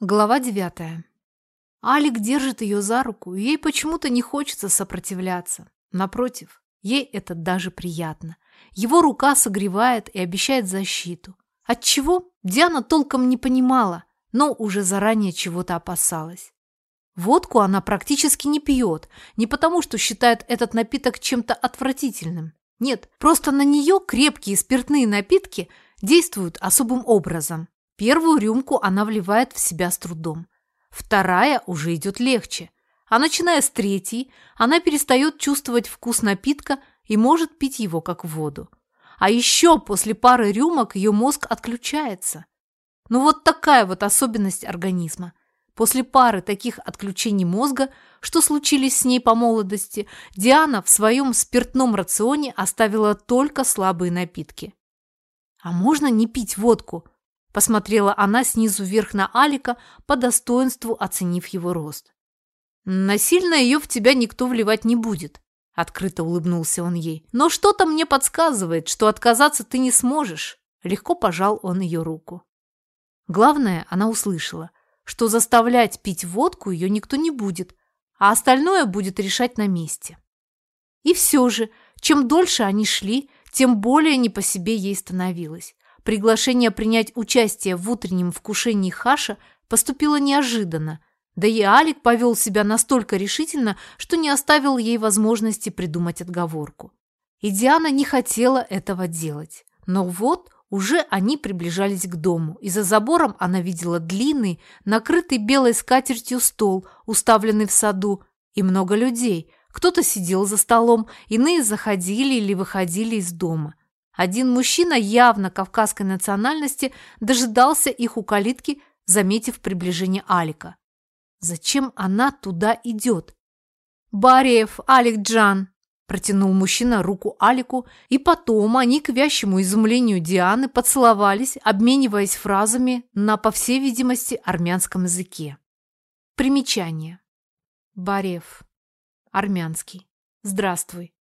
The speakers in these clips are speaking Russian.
Глава девятая. Алик держит ее за руку, и ей почему-то не хочется сопротивляться. Напротив, ей это даже приятно. Его рука согревает и обещает защиту. От чего Диана толком не понимала, но уже заранее чего-то опасалась. Водку она практически не пьет, не потому что считает этот напиток чем-то отвратительным. Нет, просто на нее крепкие спиртные напитки действуют особым образом. Первую рюмку она вливает в себя с трудом. Вторая уже идет легче. А начиная с третьей, она перестает чувствовать вкус напитка и может пить его как воду. А еще после пары рюмок ее мозг отключается. Ну вот такая вот особенность организма. После пары таких отключений мозга, что случились с ней по молодости, Диана в своем спиртном рационе оставила только слабые напитки. А можно не пить водку – Посмотрела она снизу вверх на Алика, по достоинству оценив его рост. «Насильно ее в тебя никто вливать не будет», – открыто улыбнулся он ей. «Но что-то мне подсказывает, что отказаться ты не сможешь». Легко пожал он ее руку. Главное, она услышала, что заставлять пить водку ее никто не будет, а остальное будет решать на месте. И все же, чем дольше они шли, тем более не по себе ей становилось. Приглашение принять участие в утреннем вкушении хаша поступило неожиданно, да и Алик повел себя настолько решительно, что не оставил ей возможности придумать отговорку. И Диана не хотела этого делать. Но вот уже они приближались к дому, и за забором она видела длинный, накрытый белой скатертью стол, уставленный в саду, и много людей. Кто-то сидел за столом, иные заходили или выходили из дома. Один мужчина явно кавказской национальности дожидался их у калитки, заметив приближение Алика. Зачем она туда идет? «Бариев, Алик Джан!» Протянул мужчина руку Алику, и потом они, к вящему изумлению Дианы, поцеловались, обмениваясь фразами на, по всей видимости, армянском языке. Примечание. Барев. Армянский. Здравствуй.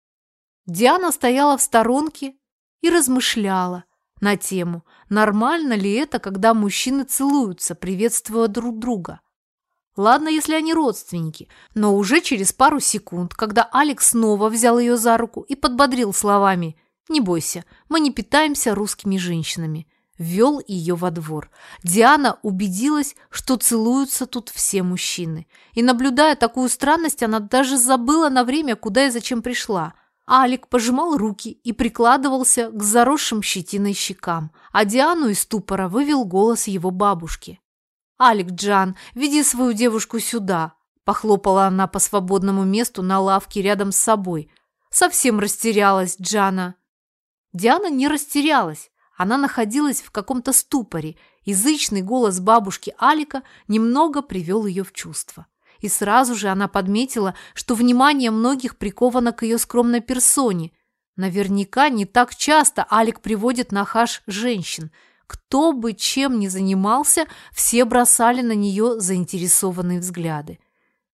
Диана стояла в сторонке, и размышляла на тему, нормально ли это, когда мужчины целуются, приветствуя друг друга. Ладно, если они родственники, но уже через пару секунд, когда Алекс снова взял ее за руку и подбодрил словами «Не бойся, мы не питаемся русскими женщинами», ввел ее во двор. Диана убедилась, что целуются тут все мужчины. И, наблюдая такую странность, она даже забыла на время, куда и зачем пришла – Алик пожимал руки и прикладывался к заросшим щетиной щекам, а Диану из ступора вывел голос его бабушки. «Алик, Джан, веди свою девушку сюда!» Похлопала она по свободному месту на лавке рядом с собой. Совсем растерялась Джана. Диана не растерялась. Она находилась в каком-то ступоре. Язычный голос бабушки Алика немного привел ее в чувство и сразу же она подметила, что внимание многих приковано к ее скромной персоне. Наверняка не так часто Алик приводит на хаш женщин. Кто бы чем ни занимался, все бросали на нее заинтересованные взгляды.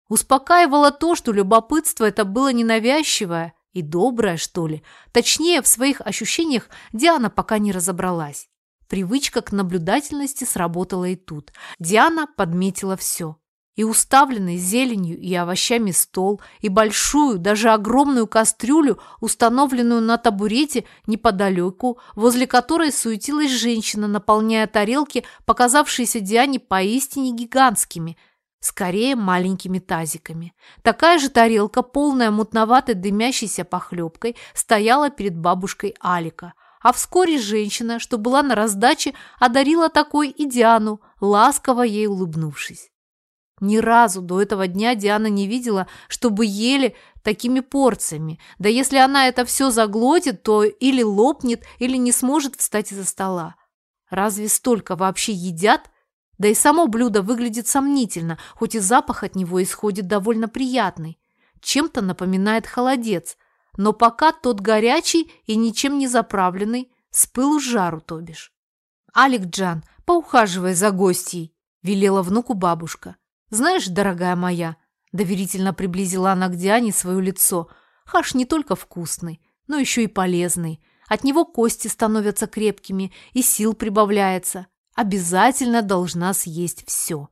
Успокаивало то, что любопытство это было ненавязчивое и доброе, что ли. Точнее, в своих ощущениях Диана пока не разобралась. Привычка к наблюдательности сработала и тут. Диана подметила все и уставленный зеленью и овощами стол, и большую, даже огромную кастрюлю, установленную на табурете неподалеку, возле которой суетилась женщина, наполняя тарелки, показавшиеся Диане поистине гигантскими, скорее маленькими тазиками. Такая же тарелка, полная мутноватой дымящейся похлебкой, стояла перед бабушкой Алика. А вскоре женщина, что была на раздаче, одарила такой и Диану, ласково ей улыбнувшись. Ни разу до этого дня Диана не видела, чтобы ели такими порциями. Да если она это все заглотит, то или лопнет, или не сможет встать из-за стола. Разве столько вообще едят? Да и само блюдо выглядит сомнительно, хоть и запах от него исходит довольно приятный. Чем-то напоминает холодец, но пока тот горячий и ничем не заправленный, с пылу жару, то бишь. «Алик Джан, поухаживай за гостьей», – велела внуку бабушка. «Знаешь, дорогая моя», – доверительно приблизила она к Диане свое лицо, «хаш не только вкусный, но еще и полезный. От него кости становятся крепкими и сил прибавляется. Обязательно должна съесть все.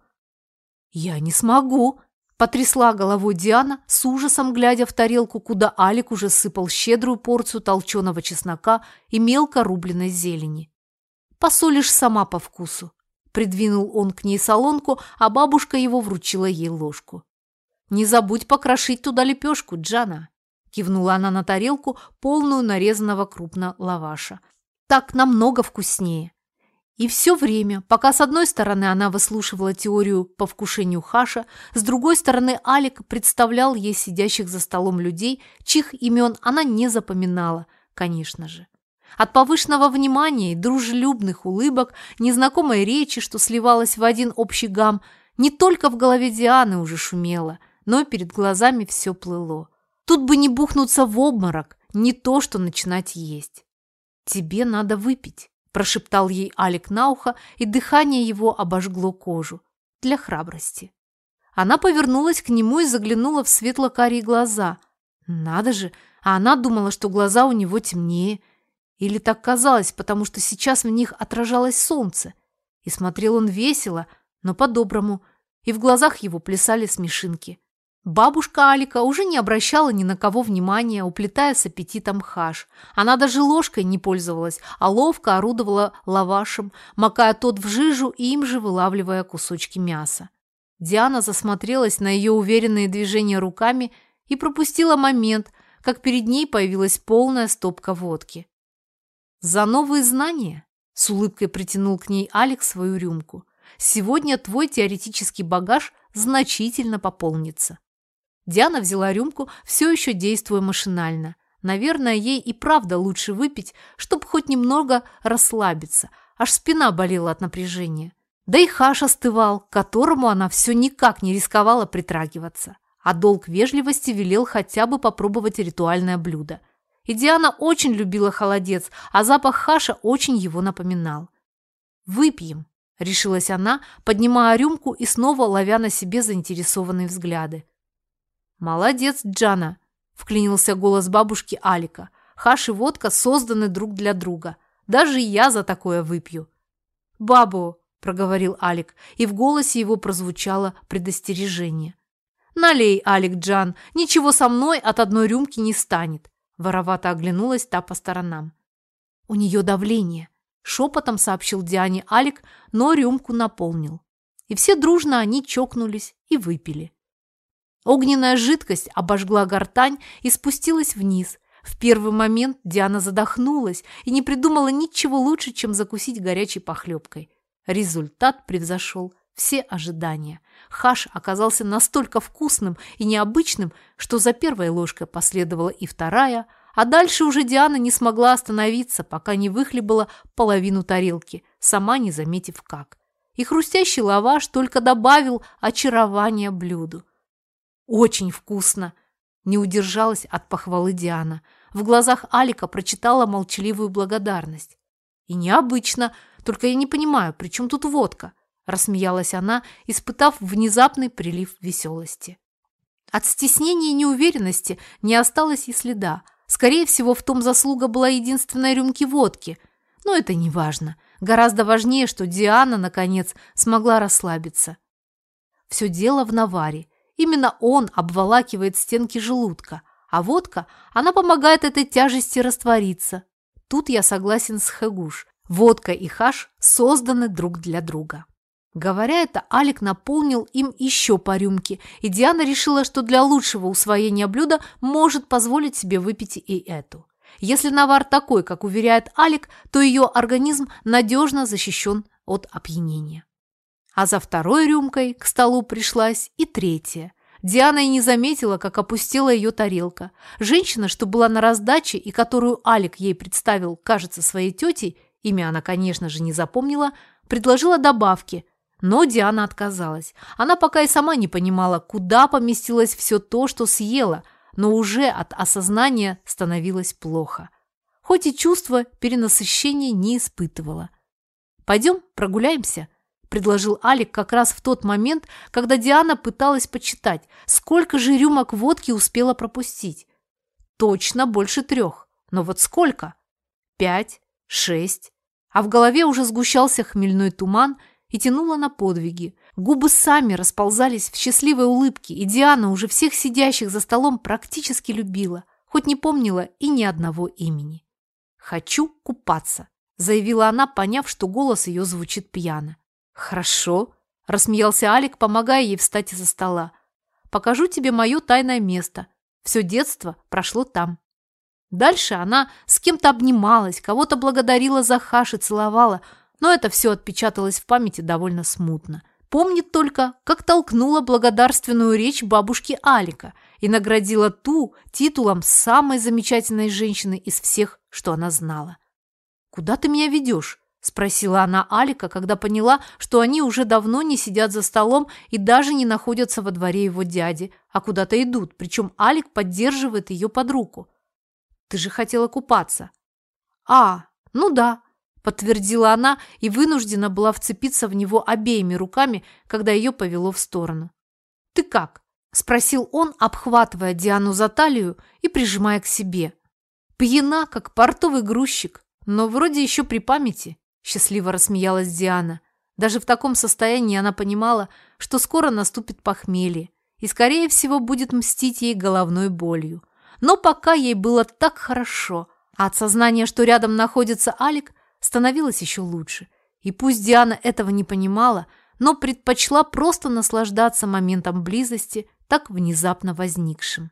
«Я не смогу!» – потрясла головой Диана, с ужасом глядя в тарелку, куда Алик уже сыпал щедрую порцию толченого чеснока и мелко рубленой зелени. «Посолишь сама по вкусу», – придвинул он к ней солонку, а бабушка его вручила ей ложку. «Не забудь покрошить туда лепешку, Джана», – кивнула она на тарелку, полную нарезанного крупно лаваша. «Так намного вкуснее». И все время, пока с одной стороны она выслушивала теорию по вкушению Хаша, с другой стороны Алик представлял ей сидящих за столом людей, чьих имен она не запоминала, конечно же. От повышенного внимания и дружелюбных улыбок, незнакомой речи, что сливалась в один общий гам, не только в голове Дианы уже шумело, но и перед глазами все плыло. Тут бы не бухнуться в обморок, не то что начинать есть. «Тебе надо выпить», прошептал ей Алик на ухо, и дыхание его обожгло кожу. Для храбрости. Она повернулась к нему и заглянула в светло-карие глаза. Надо же, а она думала, что глаза у него темнее. Или так казалось, потому что сейчас в них отражалось солнце. И смотрел он весело, но по-доброму, и в глазах его плясали смешинки. Бабушка Алика уже не обращала ни на кого внимания, уплетая с аппетитом хаш. Она даже ложкой не пользовалась, а ловко орудовала лавашем, макая тот в жижу и им же вылавливая кусочки мяса. Диана засмотрелась на ее уверенные движения руками и пропустила момент, как перед ней появилась полная стопка водки. «За новые знания?» – с улыбкой притянул к ней Алекс свою рюмку. «Сегодня твой теоретический багаж значительно пополнится». Диана взяла рюмку, все еще действуя машинально. Наверное, ей и правда лучше выпить, чтобы хоть немного расслабиться. Аж спина болела от напряжения. Да и хаш остывал, к которому она все никак не рисковала притрагиваться. А долг вежливости велел хотя бы попробовать ритуальное блюдо. И Диана очень любила холодец, а запах хаша очень его напоминал. «Выпьем», – решилась она, поднимая рюмку и снова ловя на себе заинтересованные взгляды. «Молодец, Джана!» – вклинился голос бабушки Алика. «Хаш и водка созданы друг для друга. Даже я за такое выпью». «Бабу!» – проговорил Алик, и в голосе его прозвучало предостережение. «Налей, Алик Джан, ничего со мной от одной рюмки не станет!» Воровато оглянулась та по сторонам. «У нее давление», – шепотом сообщил Диане Алик, но рюмку наполнил. И все дружно они чокнулись и выпили. Огненная жидкость обожгла гортань и спустилась вниз. В первый момент Диана задохнулась и не придумала ничего лучше, чем закусить горячей похлебкой. Результат превзошел все ожидания. Хаш оказался настолько вкусным и необычным, что за первой ложкой последовала и вторая, а дальше уже Диана не смогла остановиться, пока не выхлебала половину тарелки, сама не заметив как. И хрустящий лаваш только добавил очарования блюду. «Очень вкусно!» Не удержалась от похвалы Диана. В глазах Алика прочитала молчаливую благодарность. «И необычно, только я не понимаю, при чем тут водка?» Рассмеялась она, испытав внезапный прилив веселости. От стеснения и неуверенности не осталось и следа. Скорее всего, в том заслуга была единственной рюмки водки. Но это не важно. Гораздо важнее, что Диана, наконец, смогла расслабиться. Все дело в наваре. Именно он обволакивает стенки желудка, а водка, она помогает этой тяжести раствориться. Тут я согласен с Хэгуш. Водка и хаш созданы друг для друга. Говоря это, Алик наполнил им еще по рюмке, и Диана решила, что для лучшего усвоения блюда может позволить себе выпить и эту. Если навар такой, как уверяет Алик, то ее организм надежно защищен от опьянения. А за второй рюмкой к столу пришлась и третья. Диана и не заметила, как опустила ее тарелка. Женщина, что была на раздаче и которую Алик ей представил, кажется, своей тетей, имя она, конечно же, не запомнила, предложила добавки, но Диана отказалась. Она пока и сама не понимала, куда поместилось все то, что съела, но уже от осознания становилось плохо. Хоть и чувство перенасыщения не испытывала. «Пойдем прогуляемся?» предложил Алик как раз в тот момент, когда Диана пыталась почитать, сколько же рюмок водки успела пропустить. Точно больше трех. Но вот сколько? Пять, шесть. А в голове уже сгущался хмельной туман, и тянула на подвиги. Губы сами расползались в счастливой улыбке, и Диана уже всех сидящих за столом практически любила, хоть не помнила и ни одного имени. «Хочу купаться», – заявила она, поняв, что голос ее звучит пьяно. «Хорошо», – рассмеялся Алик, помогая ей встать из-за стола. «Покажу тебе мое тайное место. Все детство прошло там». Дальше она с кем-то обнималась, кого-то благодарила за хаш и целовала, но это все отпечаталось в памяти довольно смутно. Помнит только, как толкнула благодарственную речь бабушки Алика и наградила ту титулом самой замечательной женщины из всех, что она знала. «Куда ты меня ведешь?» – спросила она Алика, когда поняла, что они уже давно не сидят за столом и даже не находятся во дворе его дяди, а куда-то идут, причем Алик поддерживает ее под руку. «Ты же хотела купаться». «А, ну да», подтвердила она и вынуждена была вцепиться в него обеими руками, когда ее повело в сторону. «Ты как?» – спросил он, обхватывая Диану за талию и прижимая к себе. «Пьяна, как портовый грузчик, но вроде еще при памяти», – счастливо рассмеялась Диана. Даже в таком состоянии она понимала, что скоро наступит похмелье и, скорее всего, будет мстить ей головной болью. Но пока ей было так хорошо, а от сознания, что рядом находится Алик, становилось еще лучше. И пусть Диана этого не понимала, но предпочла просто наслаждаться моментом близости, так внезапно возникшим.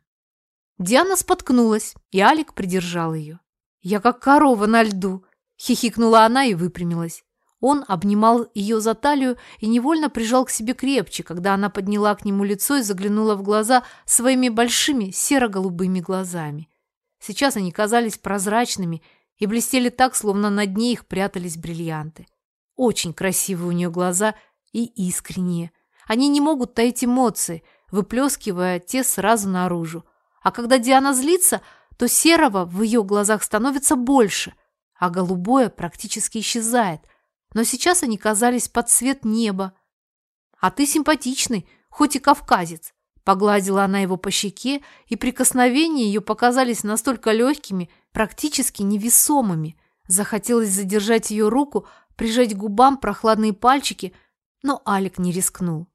Диана споткнулась, и Алик придержал ее. «Я как корова на льду!» – хихикнула она и выпрямилась. Он обнимал ее за талию и невольно прижал к себе крепче, когда она подняла к нему лицо и заглянула в глаза своими большими серо-голубыми глазами. Сейчас они казались прозрачными и блестели так, словно на дне их прятались бриллианты. Очень красивые у нее глаза и искренние. Они не могут таить эмоции, выплескивая те сразу наружу. А когда Диана злится, то серого в ее глазах становится больше, а голубое практически исчезает. Но сейчас они казались под цвет неба. «А ты симпатичный, хоть и кавказец», Погладила она его по щеке, и прикосновения ее показались настолько легкими, практически невесомыми. Захотелось задержать ее руку, прижать к губам прохладные пальчики, но Алик не рискнул.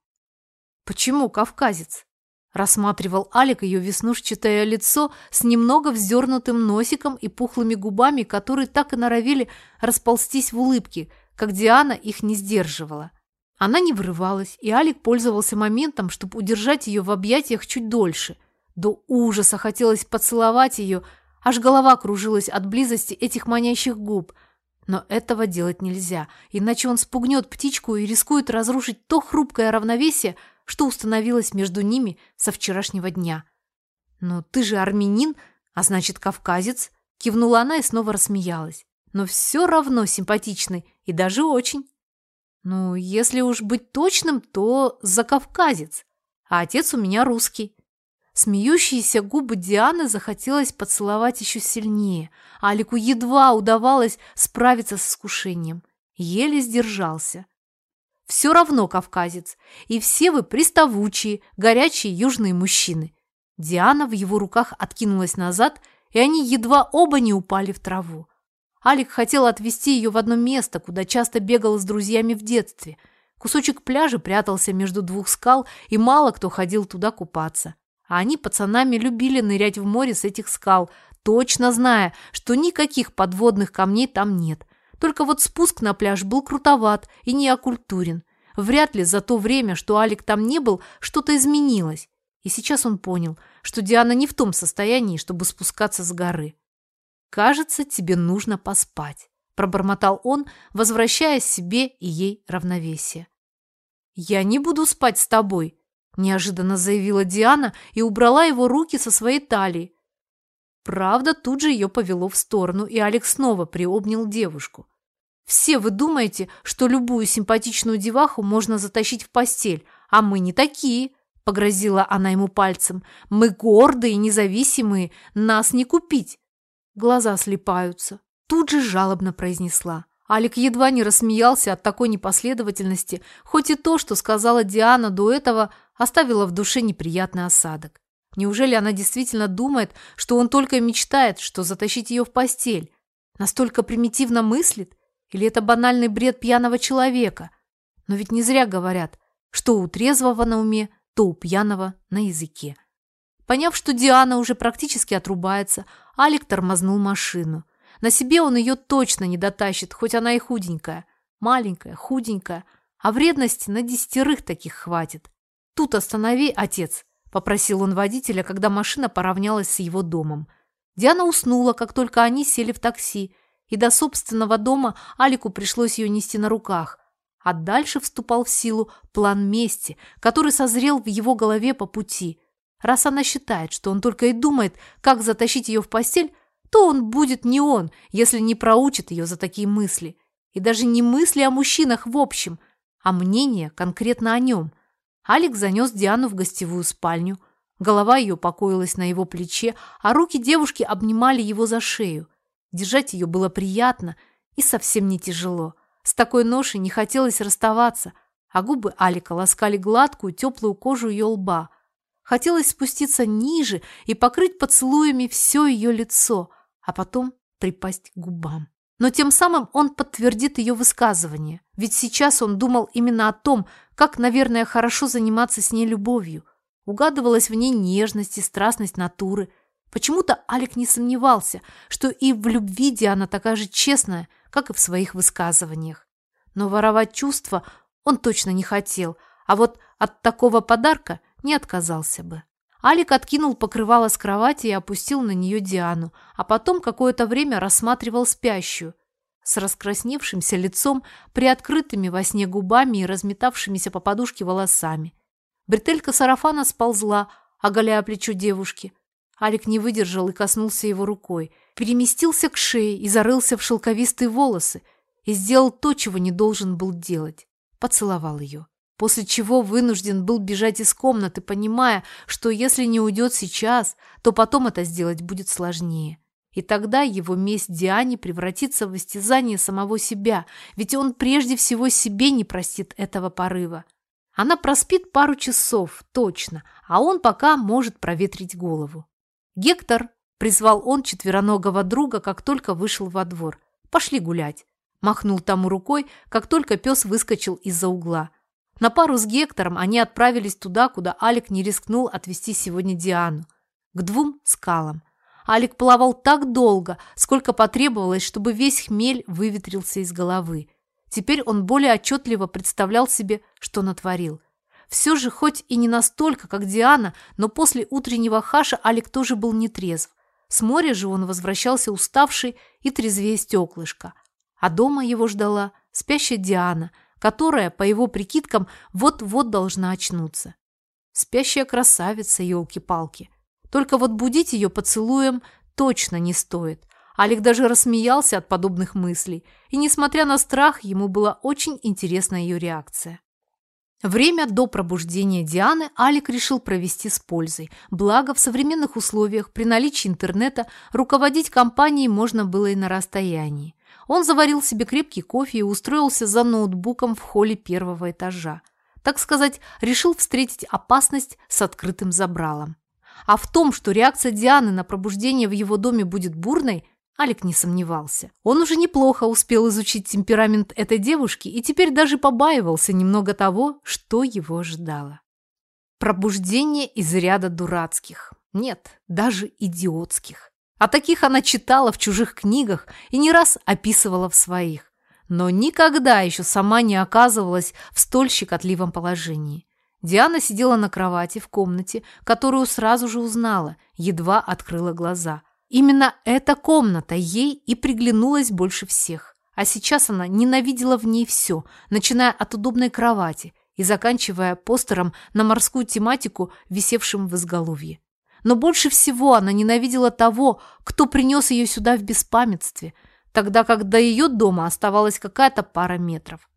«Почему кавказец?» Рассматривал Алик ее веснушчатое лицо с немного вздернутым носиком и пухлыми губами, которые так и норовили расползтись в улыбке, как Диана их не сдерживала. Она не вырывалась, и Алик пользовался моментом, чтобы удержать ее в объятиях чуть дольше. До ужаса хотелось поцеловать ее, аж голова кружилась от близости этих манящих губ. Но этого делать нельзя, иначе он спугнет птичку и рискует разрушить то хрупкое равновесие, что установилось между ними со вчерашнего дня. «Но ты же армянин, а значит, кавказец», – кивнула она и снова рассмеялась. «Но все равно симпатичный и даже очень». Ну, если уж быть точным, то закавказец, а отец у меня русский. Смеющиеся губы Дианы захотелось поцеловать еще сильнее. Алику едва удавалось справиться с искушением. Еле сдержался. Все равно кавказец, и все вы приставучие, горячие южные мужчины. Диана в его руках откинулась назад, и они едва оба не упали в траву. Алик хотел отвезти ее в одно место, куда часто бегал с друзьями в детстве. Кусочек пляжа прятался между двух скал, и мало кто ходил туда купаться. А они пацанами любили нырять в море с этих скал, точно зная, что никаких подводных камней там нет. Только вот спуск на пляж был крутоват и неокультурен. Вряд ли за то время, что Алик там не был, что-то изменилось. И сейчас он понял, что Диана не в том состоянии, чтобы спускаться с горы. «Кажется, тебе нужно поспать», – пробормотал он, возвращая себе и ей равновесие. «Я не буду спать с тобой», – неожиданно заявила Диана и убрала его руки со своей талии. Правда, тут же ее повело в сторону, и Алекс снова приобнял девушку. «Все вы думаете, что любую симпатичную деваху можно затащить в постель, а мы не такие», – погрозила она ему пальцем. «Мы гордые, независимые, нас не купить. Глаза слепаются. Тут же жалобно произнесла. Алик едва не рассмеялся от такой непоследовательности, хоть и то, что сказала Диана до этого, оставило в душе неприятный осадок. Неужели она действительно думает, что он только мечтает, что затащить ее в постель? Настолько примитивно мыслит? Или это банальный бред пьяного человека? Но ведь не зря говорят, что у трезвого на уме, то у пьяного на языке. Поняв, что Диана уже практически отрубается, Алик тормознул машину. На себе он ее точно не дотащит, хоть она и худенькая. Маленькая, худенькая. А вредности на десятерых таких хватит. «Тут останови, отец», – попросил он водителя, когда машина поравнялась с его домом. Диана уснула, как только они сели в такси, и до собственного дома Алику пришлось ее нести на руках. А дальше вступал в силу план мести, который созрел в его голове по пути – Раз она считает, что он только и думает, как затащить ее в постель, то он будет не он, если не проучит ее за такие мысли. И даже не мысли о мужчинах в общем, а мнение конкретно о нем. Алекс занес Диану в гостевую спальню. Голова ее покоилась на его плече, а руки девушки обнимали его за шею. Держать ее было приятно и совсем не тяжело. С такой ношей не хотелось расставаться, а губы Алика ласкали гладкую, теплую кожу ее лба – Хотелось спуститься ниже и покрыть поцелуями все ее лицо, а потом припасть к губам. Но тем самым он подтвердит ее высказывание, ведь сейчас он думал именно о том, как, наверное, хорошо заниматься с ней любовью. Угадывалась в ней нежность и страстность натуры. Почему-то Алик не сомневался, что и в любви Диана такая же честная, как и в своих высказываниях. Но воровать чувства он точно не хотел, а вот от такого подарка не отказался бы. Алик откинул покрывало с кровати и опустил на нее Диану, а потом какое-то время рассматривал спящую с раскрасневшимся лицом, приоткрытыми во сне губами и разметавшимися по подушке волосами. Бретелька сарафана сползла, оголяя плечо девушки. Алик не выдержал и коснулся его рукой, переместился к шее и зарылся в шелковистые волосы и сделал то, чего не должен был делать. Поцеловал ее после чего вынужден был бежать из комнаты, понимая, что если не уйдет сейчас, то потом это сделать будет сложнее. И тогда его месть Диане превратится в истязание самого себя, ведь он прежде всего себе не простит этого порыва. Она проспит пару часов, точно, а он пока может проветрить голову. «Гектор!» – призвал он четвероногого друга, как только вышел во двор. «Пошли гулять!» – махнул тому рукой, как только пес выскочил из-за угла. На пару с Гектором они отправились туда, куда Алик не рискнул отвезти сегодня Диану. К двум скалам. Алик плавал так долго, сколько потребовалось, чтобы весь хмель выветрился из головы. Теперь он более отчетливо представлял себе, что натворил. Все же, хоть и не настолько, как Диана, но после утреннего хаша Алик тоже был нетрезв. С моря же он возвращался уставший и трезвее стеклышко. А дома его ждала спящая Диана – которая, по его прикидкам, вот-вот должна очнуться. Спящая красавица, елки-палки. Только вот будить ее поцелуем точно не стоит. Алик даже рассмеялся от подобных мыслей, и, несмотря на страх, ему была очень интересна ее реакция. Время до пробуждения Дианы Алик решил провести с пользой. Благо, в современных условиях при наличии интернета руководить компанией можно было и на расстоянии. Он заварил себе крепкий кофе и устроился за ноутбуком в холле первого этажа. Так сказать, решил встретить опасность с открытым забралом. А в том, что реакция Дианы на пробуждение в его доме будет бурной, Алик не сомневался. Он уже неплохо успел изучить темперамент этой девушки и теперь даже побаивался немного того, что его ожидало. Пробуждение из ряда дурацких. Нет, даже идиотских. А таких она читала в чужих книгах и не раз описывала в своих. Но никогда еще сама не оказывалась в столь щекотливом положении. Диана сидела на кровати в комнате, которую сразу же узнала, едва открыла глаза. Именно эта комната ей и приглянулась больше всех. А сейчас она ненавидела в ней все, начиная от удобной кровати и заканчивая постером на морскую тематику, висевшим в изголовье. Но больше всего она ненавидела того, кто принес ее сюда в беспамятстве, тогда как до ее дома оставалась какая-то пара метров.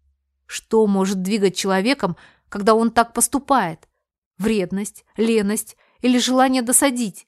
Что может двигать человеком, когда он так поступает? Вредность, леность или желание досадить?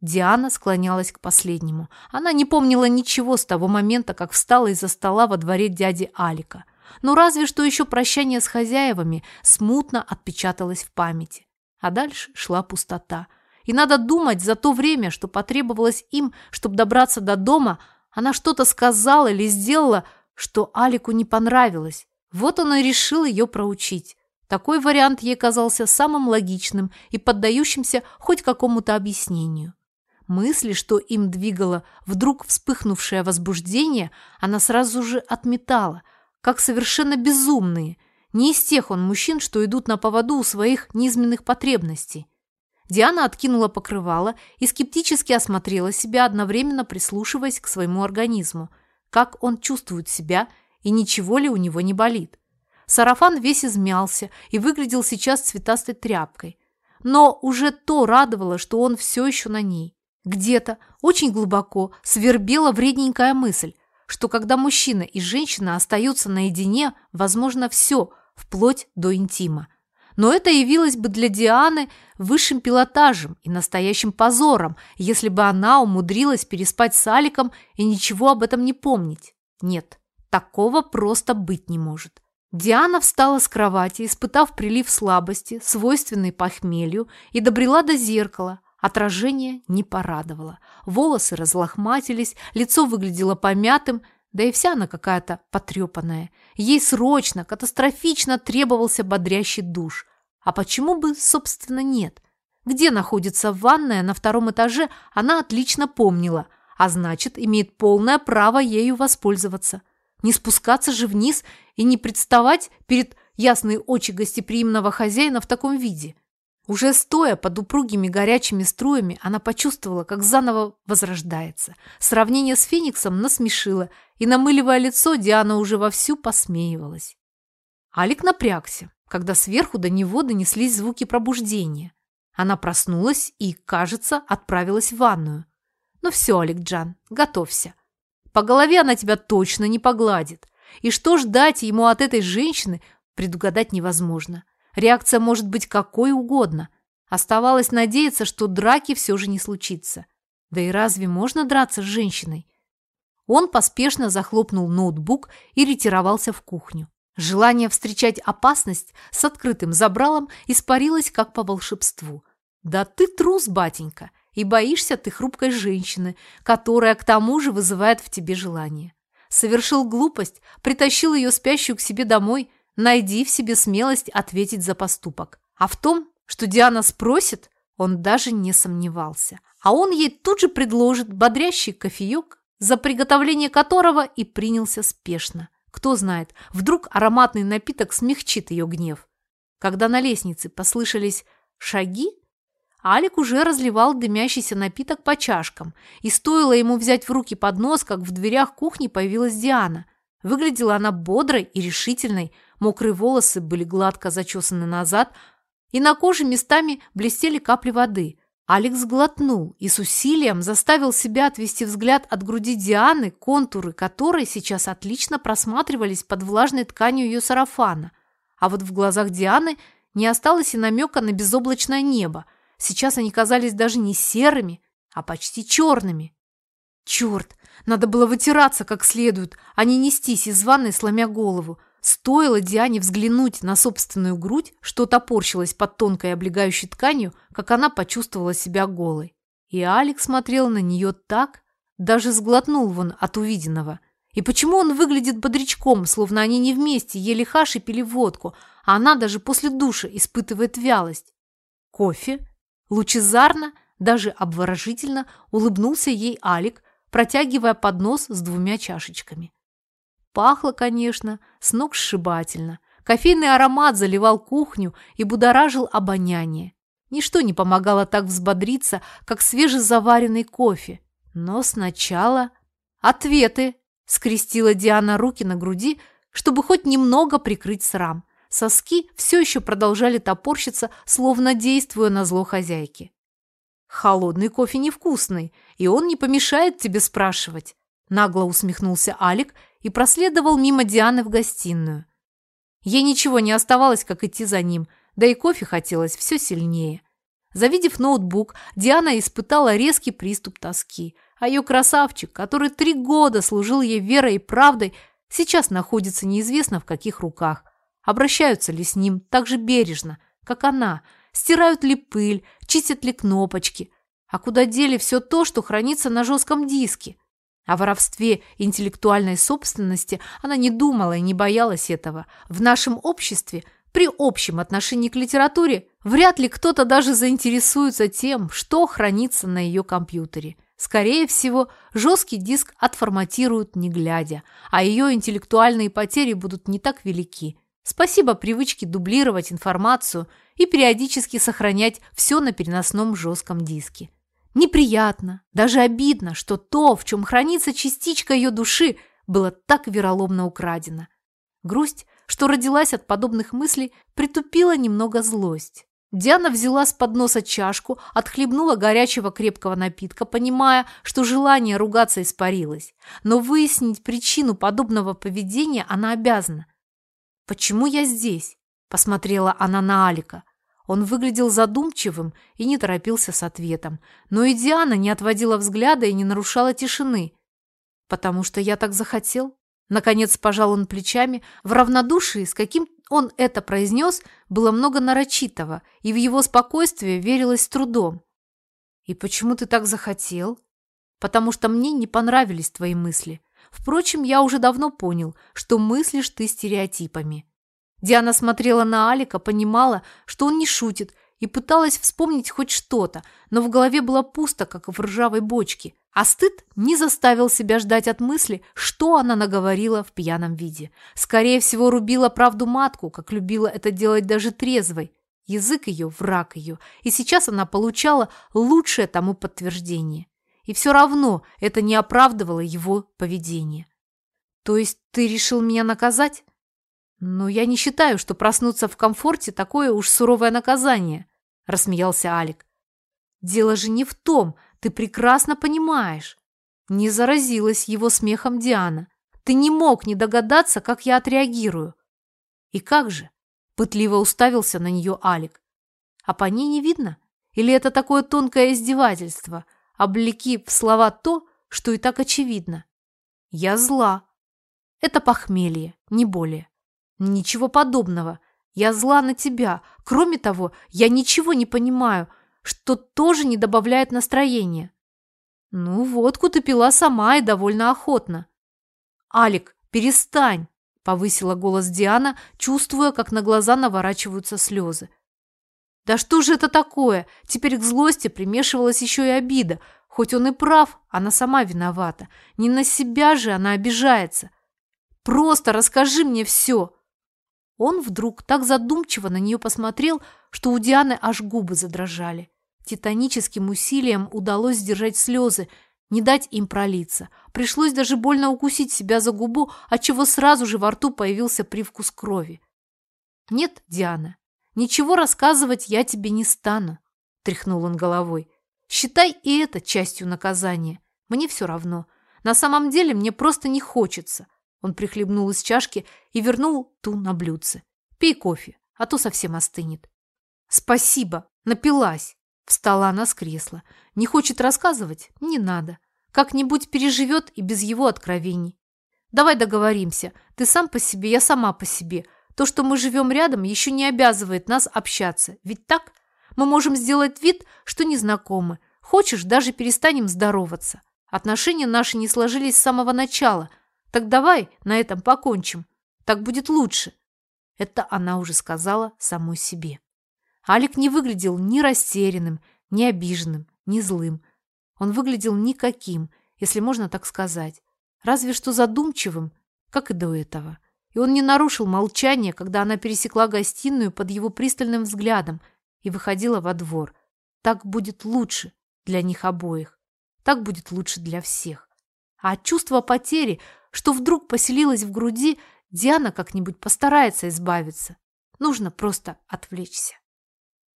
Диана склонялась к последнему. Она не помнила ничего с того момента, как встала из-за стола во дворе дяди Алика. Но разве что еще прощание с хозяевами смутно отпечаталось в памяти. А дальше шла пустота – и надо думать, за то время, что потребовалось им, чтобы добраться до дома, она что-то сказала или сделала, что Алику не понравилось. Вот он и решил ее проучить. Такой вариант ей казался самым логичным и поддающимся хоть какому-то объяснению. Мысли, что им двигало вдруг вспыхнувшее возбуждение, она сразу же отметала, как совершенно безумные. Не из тех он мужчин, что идут на поводу у своих низменных потребностей. Диана откинула покрывало и скептически осмотрела себя, одновременно прислушиваясь к своему организму. Как он чувствует себя и ничего ли у него не болит. Сарафан весь измялся и выглядел сейчас цветастой тряпкой. Но уже то радовало, что он все еще на ней. Где-то, очень глубоко, свербела вредненькая мысль, что когда мужчина и женщина остаются наедине, возможно все, вплоть до интима. Но это явилось бы для Дианы высшим пилотажем и настоящим позором, если бы она умудрилась переспать с Аликом и ничего об этом не помнить. Нет, такого просто быть не может. Диана встала с кровати, испытав прилив слабости, свойственный похмелью, и добрела до зеркала, Отражение не порадовало. Волосы разлохматились, лицо выглядело помятым, да и вся она какая-то потрепанная. Ей срочно, катастрофично требовался бодрящий душ. А почему бы, собственно, нет? Где находится ванная на втором этаже, она отлично помнила, а значит, имеет полное право ею воспользоваться. Не спускаться же вниз и не представать перед ясные очи гостеприимного хозяина в таком виде – уже стоя под упругими горячими струями, она почувствовала, как заново возрождается. Сравнение с Фениксом насмешило, и, намыливая лицо, Диана уже вовсю посмеивалась. Алик напрягся, когда сверху до него донеслись звуки пробуждения. Она проснулась и, кажется, отправилась в ванную. «Ну все, Алик Джан, готовься. По голове она тебя точно не погладит. И что ждать ему от этой женщины, предугадать невозможно. Реакция может быть какой угодно. Оставалось надеяться, что драки все же не случится. Да и разве можно драться с женщиной? Он поспешно захлопнул ноутбук и ретировался в кухню. Желание встречать опасность с открытым забралом испарилось как по волшебству. «Да ты трус, батенька, и боишься ты хрупкой женщины, которая к тому же вызывает в тебе желание. Совершил глупость, притащил ее спящую к себе домой, найди в себе смелость ответить за поступок. А в том, что Диана спросит, он даже не сомневался. А он ей тут же предложит бодрящий кофеек, за приготовление которого и принялся спешно. Кто знает, вдруг ароматный напиток смягчит ее гнев. Когда на лестнице послышались шаги, Алик уже разливал дымящийся напиток по чашкам, и стоило ему взять в руки поднос, как в дверях кухни появилась Диана. Выглядела она бодрой и решительной, Мокрые волосы были гладко зачесаны назад, и на коже местами блестели капли воды. Алекс глотнул и с усилием заставил себя отвести взгляд от груди Дианы, контуры которой сейчас отлично просматривались под влажной тканью ее сарафана. А вот в глазах Дианы не осталось и намека на безоблачное небо. Сейчас они казались даже не серыми, а почти черными. Черт, надо было вытираться как следует, а не нестись из ванной, сломя голову. Стоило Диане взглянуть на собственную грудь, что топорщилась под тонкой облегающей тканью, как она почувствовала себя голой. И Алекс смотрел на нее так, даже сглотнул вон от увиденного. И почему он выглядит бодрячком, словно они не вместе ели хаш и пили водку, а она даже после душа испытывает вялость? Кофе? Лучезарно, даже обворожительно улыбнулся ей Алик, протягивая поднос с двумя чашечками. Пахло, конечно, с ног сшибательно. Кофейный аромат заливал кухню и будоражил обоняние. Ничто не помогало так взбодриться, как свежезаваренный кофе. Но сначала... «Ответы!» – скрестила Диана руки на груди, чтобы хоть немного прикрыть срам. Соски все еще продолжали топорщиться, словно действуя на зло хозяйки. «Холодный кофе невкусный, и он не помешает тебе спрашивать», – нагло усмехнулся Алик и проследовал мимо Дианы в гостиную. Ей ничего не оставалось, как идти за ним, да и кофе хотелось все сильнее. Завидев ноутбук, Диана испытала резкий приступ тоски, а ее красавчик, который три года служил ей верой и правдой, сейчас находится неизвестно в каких руках. Обращаются ли с ним так же бережно, как она, стирают ли пыль, чистят ли кнопочки, а куда дели все то, что хранится на жестком диске – О воровстве интеллектуальной собственности она не думала и не боялась этого. В нашем обществе, при общем отношении к литературе, вряд ли кто-то даже заинтересуется тем, что хранится на ее компьютере. Скорее всего, жесткий диск отформатируют не глядя, а ее интеллектуальные потери будут не так велики. Спасибо привычке дублировать информацию и периодически сохранять все на переносном жестком диске. Неприятно, даже обидно, что то, в чем хранится частичка ее души, было так вероломно украдено. Грусть, что родилась от подобных мыслей, притупила немного злость. Диана взяла с подноса чашку, отхлебнула горячего крепкого напитка, понимая, что желание ругаться испарилось. Но выяснить причину подобного поведения она обязана. «Почему я здесь?» – посмотрела она на Алика. Он выглядел задумчивым и не торопился с ответом. Но и Диана не отводила взгляда и не нарушала тишины. «Потому что я так захотел?» Наконец пожал он плечами. В равнодушии, с каким он это произнес, было много нарочитого, и в его спокойствие верилось с трудом. «И почему ты так захотел?» «Потому что мне не понравились твои мысли. Впрочем, я уже давно понял, что мыслишь ты стереотипами. Диана смотрела на Алика, понимала, что он не шутит, и пыталась вспомнить хоть что-то, но в голове было пусто, как в ржавой бочке. А стыд не заставил себя ждать от мысли, что она наговорила в пьяном виде. Скорее всего, рубила правду матку, как любила это делать даже трезвой. Язык ее – враг ее, и сейчас она получала лучшее тому подтверждение. И все равно это не оправдывало его поведение. «То есть ты решил меня наказать?» «Но я не считаю, что проснуться в комфорте – такое уж суровое наказание», – рассмеялся Алик. «Дело же не в том, ты прекрасно понимаешь». Не заразилась его смехом Диана. «Ты не мог не догадаться, как я отреагирую». «И как же?» – пытливо уставился на нее Алик. «А по ней не видно? Или это такое тонкое издевательство, облеки в слова то, что и так очевидно?» «Я зла». «Это похмелье, не более». Ничего подобного. Я зла на тебя. Кроме того, я ничего не понимаю, что тоже не добавляет настроения. Ну, водку ты пила сама и довольно охотно. Алик, перестань, повысила голос Диана, чувствуя, как на глаза наворачиваются слезы. Да что же это такое? Теперь к злости примешивалась еще и обида. Хоть он и прав, она сама виновата. Не на себя же она обижается. Просто расскажи мне все. Он вдруг так задумчиво на нее посмотрел, что у Дианы аж губы задрожали. Титаническим усилием удалось сдержать слезы, не дать им пролиться. Пришлось даже больно укусить себя за губу, отчего сразу же во рту появился привкус крови. «Нет, Диана, ничего рассказывать я тебе не стану», – тряхнул он головой. «Считай и это частью наказания. Мне все равно. На самом деле мне просто не хочется. Он прихлебнул из чашки и вернул ту на блюдце. «Пей кофе, а то совсем остынет». «Спасибо, напилась!» Встала она с кресла. «Не хочет рассказывать? Не надо. Как-нибудь переживет и без его откровений. Давай договоримся. Ты сам по себе, я сама по себе. То, что мы живем рядом, еще не обязывает нас общаться. Ведь так? Мы можем сделать вид, что не знакомы. Хочешь, даже перестанем здороваться. Отношения наши не сложились с самого начала, так давай на этом покончим. Так будет лучше. Это она уже сказала самой себе. Алик не выглядел ни растерянным, ни обиженным, ни злым. Он выглядел никаким, если можно так сказать. Разве что задумчивым, как и до этого. И он не нарушил молчание, когда она пересекла гостиную под его пристальным взглядом и выходила во двор. Так будет лучше для них обоих. Так будет лучше для всех. А от чувства потери что вдруг поселилось в груди, Диана как-нибудь постарается избавиться. Нужно просто отвлечься.